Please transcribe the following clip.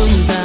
voluntad.